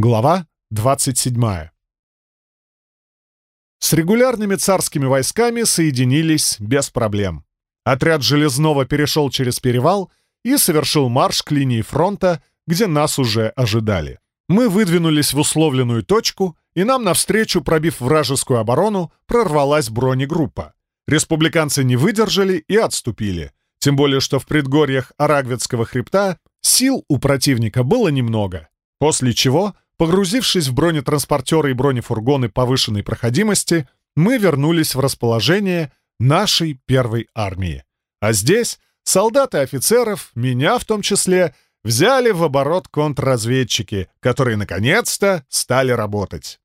Глава 27. С регулярными царскими войсками соединились без проблем. Отряд Железного перешел через перевал и совершил марш к линии фронта, где нас уже ожидали. Мы выдвинулись в условленную точку, и нам навстречу, пробив вражескую оборону, прорвалась бронегруппа. Республиканцы не выдержали и отступили. Тем более, что в предгорьях Арагвецкого хребта сил у противника было немного. После чего Погрузившись в бронетранспортеры и бронефургоны повышенной проходимости, мы вернулись в расположение нашей первой армии. А здесь солдаты офицеров, меня в том числе, взяли в оборот контрразведчики, которые наконец-то стали работать.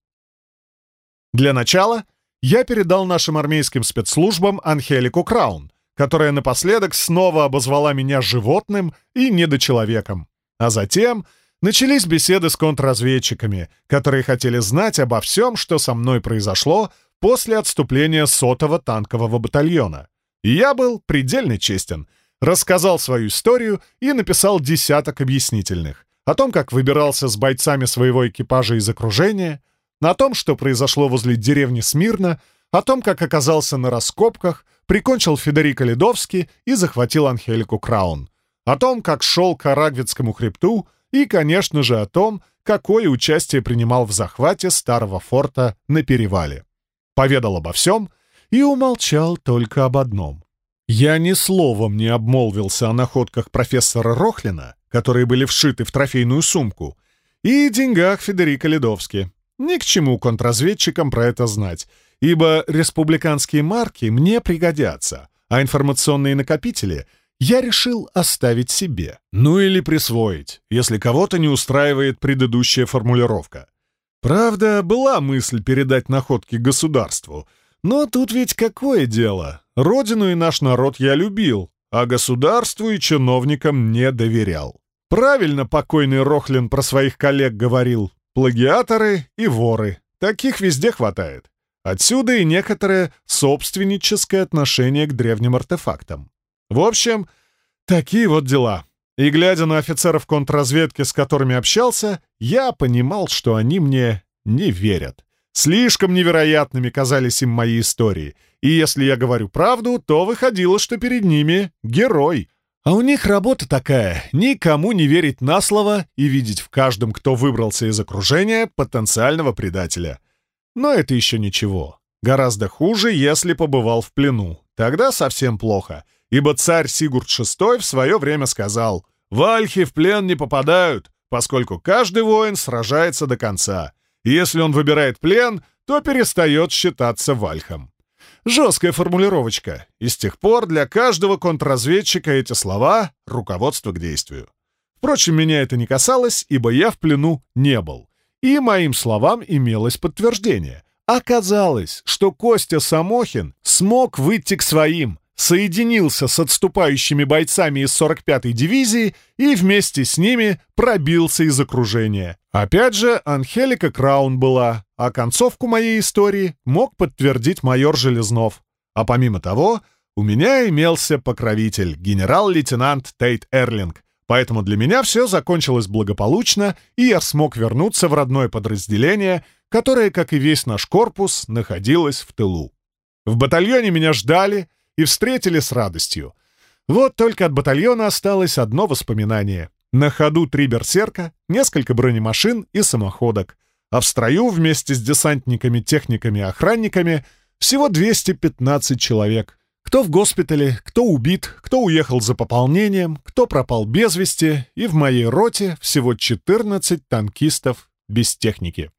Для начала я передал нашим армейским спецслужбам Анхелику Краун, которая напоследок снова обозвала меня животным и недочеловеком. А затем Начались беседы с контрразведчиками, которые хотели знать обо всем, что со мной произошло после отступления сотого танкового батальона. Я был предельно честен, рассказал свою историю и написал десяток объяснительных о том, как выбирался с бойцами своего экипажа из окружения, о том, что произошло возле деревни Смирно, о том, как оказался на раскопках, прикончил Федерико Ледовский и захватил Анхелику Краун, о том, как шел к Арагвицкому хребту, и, конечно же, о том, какое участие принимал в захвате старого форта на перевале. Поведал обо всем и умолчал только об одном. Я ни словом не обмолвился о находках профессора Рохлина, которые были вшиты в трофейную сумку, и деньгах Федерика Ледовски. Ни к чему контрразведчикам про это знать, ибо республиканские марки мне пригодятся, а информационные накопители — я решил оставить себе. Ну или присвоить, если кого-то не устраивает предыдущая формулировка. Правда, была мысль передать находки государству, но тут ведь какое дело? Родину и наш народ я любил, а государству и чиновникам не доверял. Правильно покойный Рохлин про своих коллег говорил. Плагиаторы и воры. Таких везде хватает. Отсюда и некоторое собственническое отношение к древним артефактам. В общем, такие вот дела. И глядя на офицеров контрразведки, с которыми общался, я понимал, что они мне не верят. Слишком невероятными казались им мои истории. И если я говорю правду, то выходило, что перед ними герой. А у них работа такая — никому не верить на слово и видеть в каждом, кто выбрался из окружения, потенциального предателя. Но это еще ничего. Гораздо хуже, если побывал в плену. Тогда совсем плохо ибо царь Сигурд VI в свое время сказал «Вальхи в плен не попадают, поскольку каждый воин сражается до конца, и если он выбирает плен, то перестает считаться вальхом». Жесткая формулировочка, и с тех пор для каждого контрразведчика эти слова — руководство к действию. Впрочем, меня это не касалось, ибо я в плену не был. И моим словам имелось подтверждение. Оказалось, что Костя Самохин смог выйти к своим, соединился с отступающими бойцами из 45-й дивизии и вместе с ними пробился из окружения. Опять же, Анхелика Краун была, а концовку моей истории мог подтвердить майор Железнов. А помимо того, у меня имелся покровитель, генерал-лейтенант Тейт Эрлинг, поэтому для меня все закончилось благополучно, и я смог вернуться в родное подразделение, которое, как и весь наш корпус, находилось в тылу. В батальоне меня ждали — и встретили с радостью. Вот только от батальона осталось одно воспоминание. На ходу три берсерка, несколько бронемашин и самоходок, а в строю вместе с десантниками, техниками и охранниками всего 215 человек. Кто в госпитале, кто убит, кто уехал за пополнением, кто пропал без вести, и в моей роте всего 14 танкистов без техники.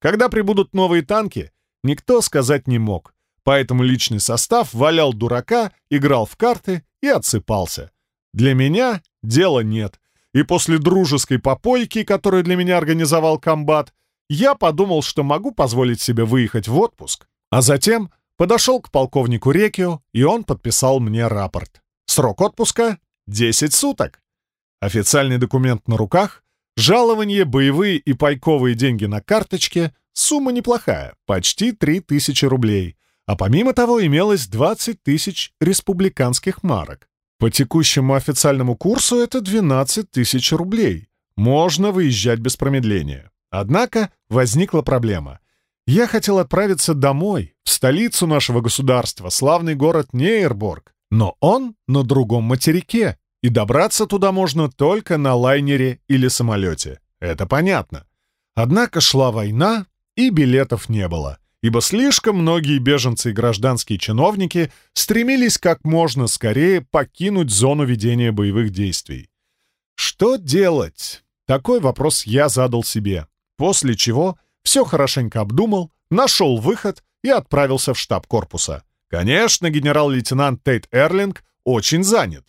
Когда прибудут новые танки, никто сказать не мог. Поэтому личный состав валял дурака, играл в карты и отсыпался. Для меня дела нет. И после дружеской попойки, которую для меня организовал комбат, я подумал, что могу позволить себе выехать в отпуск. А затем подошел к полковнику Рекио, и он подписал мне рапорт. Срок отпуска — 10 суток. Официальный документ на руках, жалование, боевые и пайковые деньги на карточке, сумма неплохая, почти 3000 рублей — а помимо того имелось 20 тысяч республиканских марок. По текущему официальному курсу это 12 тысяч рублей. Можно выезжать без промедления. Однако возникла проблема. Я хотел отправиться домой, в столицу нашего государства, славный город Нейрборг, но он на другом материке, и добраться туда можно только на лайнере или самолете. Это понятно. Однако шла война, и билетов не было, ибо слишком многие беженцы и гражданские чиновники стремились как можно скорее покинуть зону ведения боевых действий. Что делать? Такой вопрос я задал себе, после чего все хорошенько обдумал, нашел выход и отправился в штаб корпуса. Конечно, генерал-лейтенант Тейт Эрлинг очень занят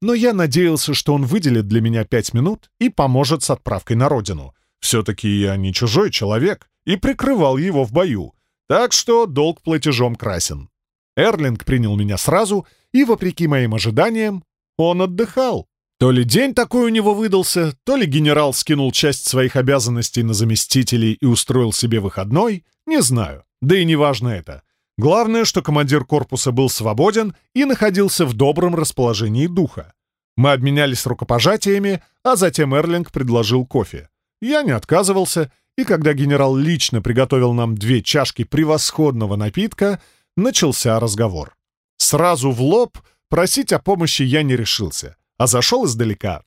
но я надеялся, что он выделит для меня пять минут и поможет с отправкой на родину. Все-таки я не чужой человек и прикрывал его в бою, так что долг платежом красен. Эрлинг принял меня сразу, и, вопреки моим ожиданиям, он отдыхал. То ли день такой у него выдался, то ли генерал скинул часть своих обязанностей на заместителей и устроил себе выходной, не знаю, да и не важно это. Главное, что командир корпуса был свободен и находился в добром расположении духа. Мы обменялись рукопожатиями, а затем Эрлинг предложил кофе. Я не отказывался, и когда генерал лично приготовил нам две чашки превосходного напитка, начался разговор. Сразу в лоб просить о помощи я не решился, а зашел издалека.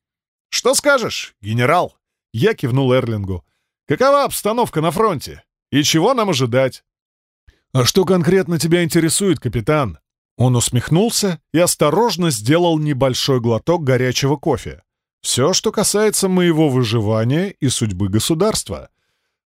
«Что скажешь, генерал?» Я кивнул Эрлингу. «Какова обстановка на фронте? И чего нам ожидать?» «А что конкретно тебя интересует, капитан?» Он усмехнулся и осторожно сделал небольшой глоток горячего кофе. «Все, что касается моего выживания и судьбы государства».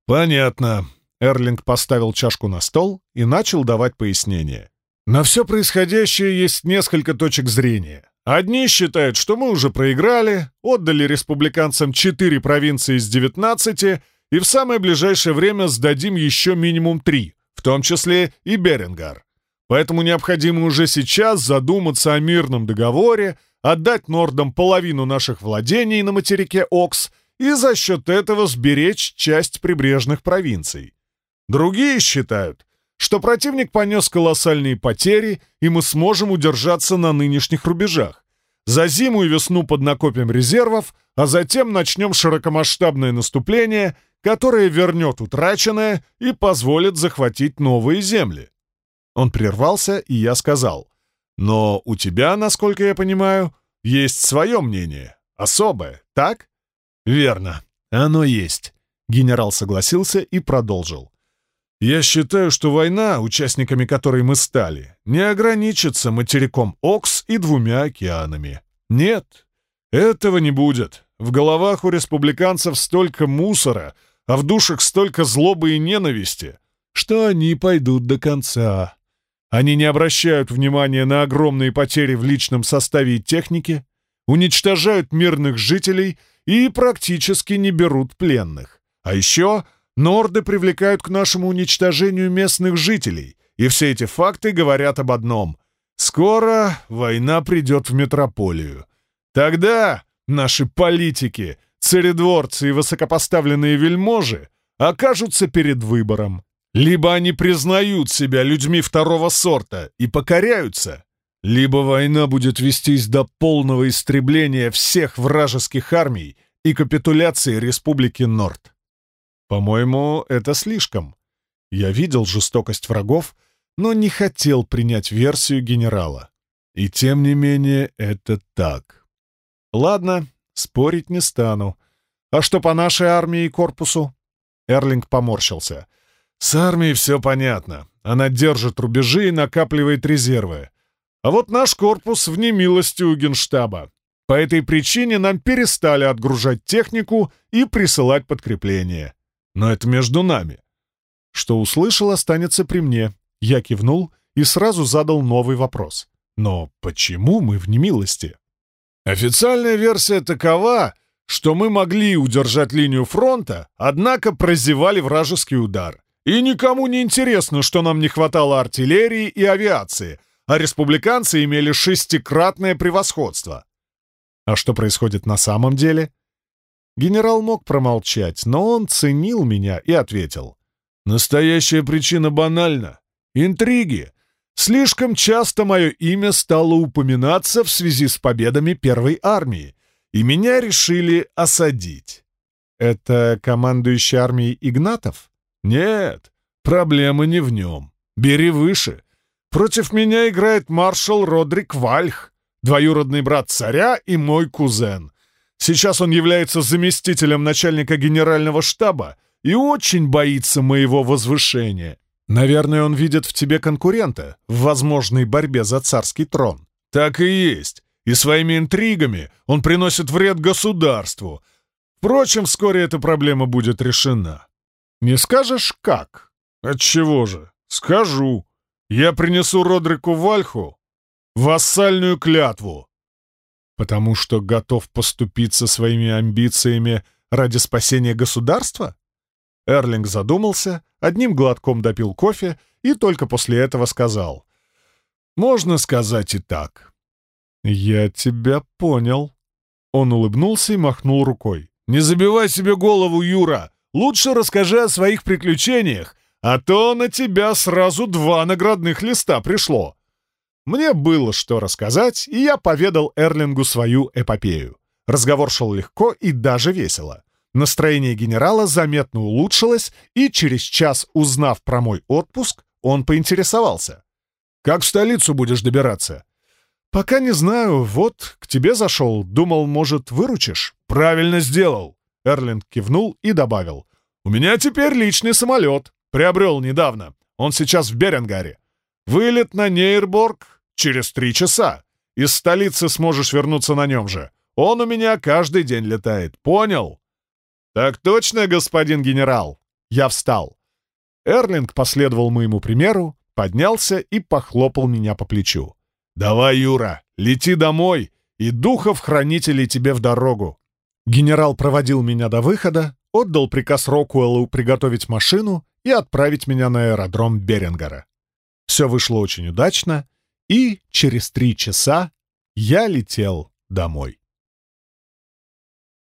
«Понятно». Эрлинг поставил чашку на стол и начал давать пояснения. «На все происходящее есть несколько точек зрения. Одни считают, что мы уже проиграли, отдали республиканцам четыре провинции из девятнадцати и в самое ближайшее время сдадим еще минимум три — в том числе и Берингар. Поэтому необходимо уже сейчас задуматься о мирном договоре, отдать нордам половину наших владений на материке Окс и за счет этого сберечь часть прибрежных провинций. Другие считают, что противник понес колоссальные потери, и мы сможем удержаться на нынешних рубежах. За зиму и весну поднакопим резервов, а затем начнем широкомасштабное наступление, которое вернет утраченное и позволит захватить новые земли. Он прервался, и я сказал, «Но у тебя, насколько я понимаю, есть свое мнение, особое, так?» «Верно, оно есть», — генерал согласился и продолжил. «Я считаю, что война, участниками которой мы стали, не ограничится материком Окс и двумя океанами. Нет, этого не будет. В головах у республиканцев столько мусора, а в душах столько злобы и ненависти, что они пойдут до конца. Они не обращают внимания на огромные потери в личном составе и технике, уничтожают мирных жителей и практически не берут пленных. А еще норды привлекают к нашему уничтожению местных жителей, и все эти факты говорят об одном — скоро война придет в метрополию. Тогда наши политики царедворцы и высокопоставленные вельможи окажутся перед выбором. Либо они признают себя людьми второго сорта и покоряются, либо война будет вестись до полного истребления всех вражеских армий и капитуляции Республики Норд. По-моему, это слишком. Я видел жестокость врагов, но не хотел принять версию генерала. И тем не менее, это так. Ладно, Спорить не стану. А что по нашей армии и корпусу? Эрлинг поморщился. С армией все понятно. Она держит рубежи и накапливает резервы. А вот наш корпус в немилости у генштаба. По этой причине нам перестали отгружать технику и присылать подкрепление. Но это между нами. Что услышал, останется при мне. Я кивнул и сразу задал новый вопрос. Но почему мы в немилости? Официальная версия такова, что мы могли удержать линию фронта, однако прозевали вражеский удар. И никому не интересно, что нам не хватало артиллерии и авиации, а республиканцы имели шестикратное превосходство. А что происходит на самом деле? Генерал мог промолчать, но он ценил меня и ответил. Настоящая причина банальна. Интриги. Слишком часто мое имя стало упоминаться в связи с победами Первой армии, и меня решили осадить. Это командующий армией Игнатов? Нет, проблема не в нем. Бери выше. Против меня играет маршал Родрик Вальх, двоюродный брат царя и мой кузен. Сейчас он является заместителем начальника генерального штаба и очень боится моего возвышения. Наверное, он видит в тебе конкурента в возможной борьбе за царский трон. Так и есть. И своими интригами он приносит вред государству. Впрочем, вскоре эта проблема будет решена. Не скажешь, как? Отчего же? Скажу. Я принесу Родрику Вальху вассальную клятву. Потому что готов поступиться своими амбициями ради спасения государства? Эрлинг задумался, одним глотком допил кофе и только после этого сказал. «Можно сказать и так». «Я тебя понял». Он улыбнулся и махнул рукой. «Не забивай себе голову, Юра! Лучше расскажи о своих приключениях, а то на тебя сразу два наградных листа пришло». Мне было что рассказать, и я поведал Эрлингу свою эпопею. Разговор шел легко и даже весело. Настроение генерала заметно улучшилось, и через час, узнав про мой отпуск, он поинтересовался. «Как в столицу будешь добираться?» «Пока не знаю. Вот, к тебе зашел. Думал, может, выручишь?» «Правильно сделал!» Эрлинг кивнул и добавил. «У меня теперь личный самолет. Приобрел недавно. Он сейчас в Беренгаре. Вылет на Нейрборг через три часа. Из столицы сможешь вернуться на нем же. Он у меня каждый день летает. Понял?» «Так точно, господин генерал!» Я встал. Эрлинг последовал моему примеру, поднялся и похлопал меня по плечу. «Давай, Юра, лети домой, и духов-хранителей тебе в дорогу!» Генерал проводил меня до выхода, отдал приказ Рокуэллу приготовить машину и отправить меня на аэродром Берингера. Все вышло очень удачно, и через три часа я летел домой.